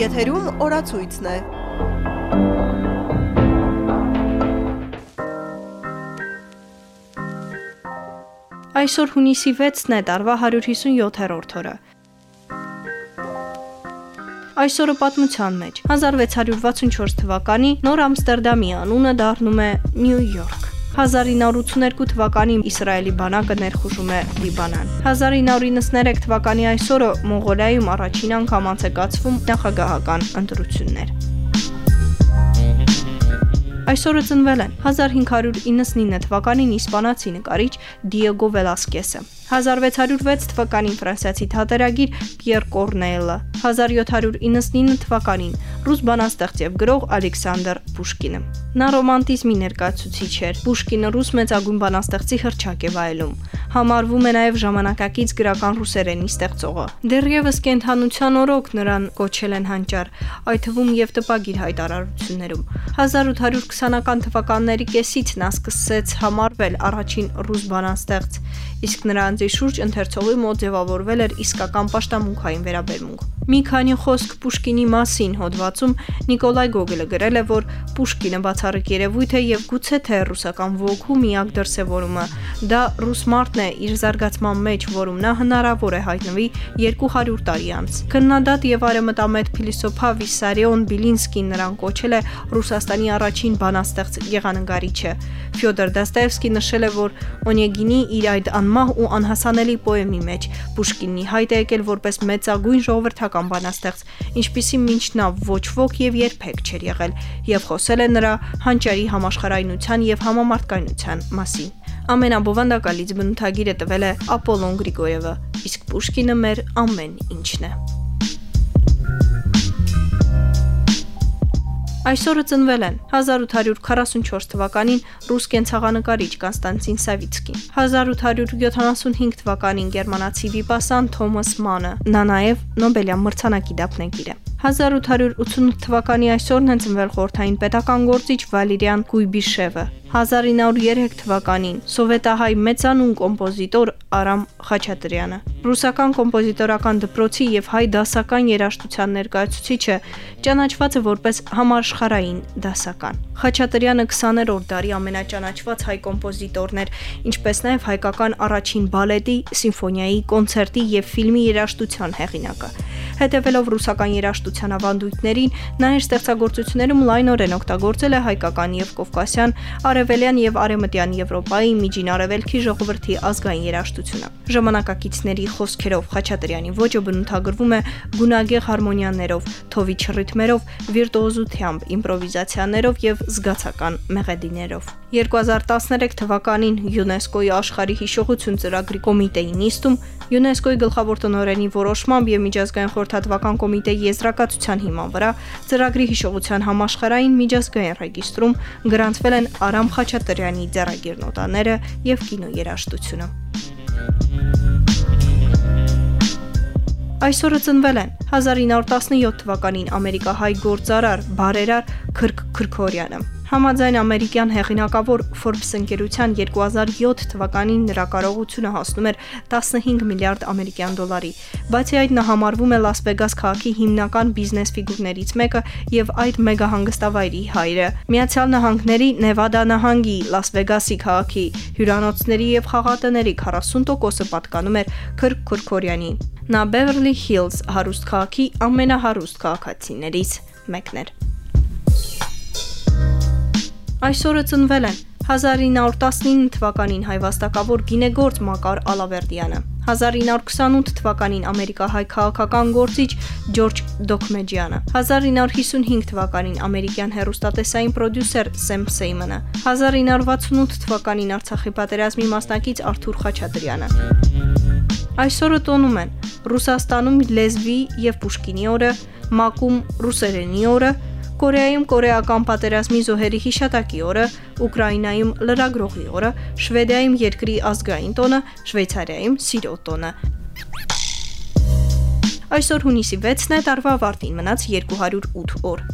Եթերում օրացույցն է։ Այսօր հունիսի 6-ն է, տարվա 157-րդ օրը։ Այսօրը պատմության մեջ 1664 թվականի Նոր Ամստերդամի անունը դառնում է Նյու Յորք։ 1982 թվականին Իսրայելի բանակը ներխուժում է Լիբանան։ 1993 թվականի այսօրը Մոնղոլիայում առաջին անգամ անցկացվում նախագահական ընտրություններ։ Այսօրը ծնվել են 1599 թվականին իսպանացի նկարիչ Դիեգո Վելասկեսը, 1606 թվականին ֆրանսիացի թատերագիր Պիեր Կորնելը, 1799 թվականին ռուս բանաստեղծ եւ գրող Ալեքսանդր Պուշկինը։ Նա ռոմանտիզմի ներկայացուցիչ էր։ Պուշկինը ռուս մեծագույն բանաստեղծի հրճակ է վայելում։ Համարվում է նաև ժամանակակից գրական ռուսերենի ստեղծողը։ Դեռևս կենթանության օրոք նրան կոչել են հանճար, այդ թվում եւ տպագիր հայտարարություններում։ 1820-ական թվականների կեսից նա սկսեց համարվել առաջին ռուս բանաստեղծ, իսկ նրա անձի շուրջ ընթերցողի մոտ ձևավորվել էր իսկական պաշտամունքային վերաբերմունք։ Մի քանի խոսք Պուշկինի մասին հոդվածում Նիկոլայ Գոգելը գրել է, որ Պուշկինը բացառիկ երևույթ է եւ գուցե թե ռուսական ոգու միակ դրսևորումը։ Դա ռուս մարդն է իր զարգացման մեջ, որում նա հնարավոր է հայտնվի 200 տարի անց։ Քննադատ եւ արեմտամետ փիլիսոփա Վիսարիոն Բիլինսկին նրան կոչել է Ռուսաստանի առաջին բանաստեղծ եղաննգարիչը։ Ֆյոդոր Դաստայևսկի նշել է, որ Օնեգինի իր այդ անմահ ու անհասանելի պոեմի մեջ Պուշկինի հայտ է եկել որպես մեծագույն ժողովրդական բանաստեղծ, ինչպիսի մինչ նա ոչ ոք եւ երբեք չէր եղել, եւ խոսել է նրա հանճարի համաշխարայնության եւ համամարտկայնության մասին։ Ամենաբովանդակալից բնութագիրը տվել է Ապոլոն Գրիգորևը, իսկ Պուշկինը մեր ամեն ինչն է։ Այսօրը ծնվել են 1844 թվականին ռուս կենցաղանկարիչ Կոնստանտին Սավիցկին, 1875 թվականին գերմանացի վիպասան Թոմաս Մանը, նա նաև Նոբելյան մրցանակի դափնեկիր է։ 1888 թվականի այսօրն է ծնվել խորթային պետական գործիչ Վալերիան Կույբիշևը։ 1903 թվականին սովետահայ մեծանուն կոմպոզիտոր Արամ Խաչատրյանը։ Ռուսական կոմպոզիտորական դպրոցի եւ հայ դասական երաժշտության ներկայացուցիչը ճանաչված է որպես համաշխարային դասական։ Խաչատրյանը 20-րդ դարի ամենաճանաչված հայ կոմպոզիտորն էր, ինչպես նաև հայկական առաջին բալետի, սիմֆոնիայի, կոնցերտի եւ ֆիլմի երաժշտության հեղինակը։ Հետևելով ռուսական երաժշտության ավանդույթներին, նա իր ստեղծագործություններում լայնորեն օգտագործել է հայկական եւ կովկասյան, արևելյան եւ արևմտյան Եվրոպայի միջին արևելքի ժողովրդի ազգային երաժշտությունը։ Ժամանակակիցների խոսքերով Խաչատրյանի ոճը բնութագրվում է գունագեղ հարմոնիաներով, թովիչ ռիթմերով, վիրտուոզությամբ, իմպրովիզացիաներով եւ զգացական մեղեդիներով։ 2013 թվականին ՅՈՒՆԵՍԿՕ-ի աշխարհի հիշողություն ծրագրի կոմիտեի նիստում ՅՈՒՆԵՍԿՕ-ի գլխավոր տնօրենի որոշմամբ եւ միջազգային խորհրդատվական կոմիտեի եզրակացության հիման վրա ծրագրի հիշողության համաշխարհային միջազգային ռեգիստրում գրանցվել են Արամ Խաչատրյանի ձեռագիր եւ կինոերաժշտությունը։ Այսօրը ծնվել են 1917 թվականին ամերիկահայ գործարար, բարերար Քրկ Քրքորյանը, Համաձայն ամերիկյան հեղինակավոր Forbes ընկերության 2007 թվականին նրա կարողությունը հասնում էր 15 միլիարդ ամերիկյան դոլարի։ Բացի այդ նա համարվում է Լաս Վեգաս քաղաքի հիմնական բիզնես ֆիգուրներից մեկը եւ այդ մեգահանգստավայրի հայրը։ Միացյալ Նահանգների Նևադա նահանգի Լաս Վեգասի քաղաքի հյուրանոցների եւ խաղատների 40%-ը պատկանում էր Քրկ Քուրքորյանի։ Նա Beverly Hills հարուստ քաղաքի ամենահարուստ քաղաքացիներից մեկն էր։ Այսօրը ծնվել են 1919 թվականին հայվաստակավոր գինեգործ Մակար Ալավերդյանը, 1928 թվականին ամերիկահայ քաղաքական գործիչ Ջորջ Դոկմեջյանը, 1955 թվականին ամերիկյան հերոստատեսային պրոդյուսեր Սեմ Սեյմանը, 1968 թվականին Արցախի պատերազմի մասնակից Արթուր Խաչատրյանը։ Այսօրը տոնում են Ռուսաստանում լեզվի եւ Պուշկինի օրը, Մակում ռուսերենի օրը, Կորեայում կորեական պատերազմի զոհերի հիշատակի օրը, Ուկրաինայում լրագրողի օրը, Շվեդիայում երկրի ազգային տոնը, Շվեյցարիայում սիրո տոնը։ Այսօր հունիսի 6-ն է, տարվա ավարտին մնաց 208 օր։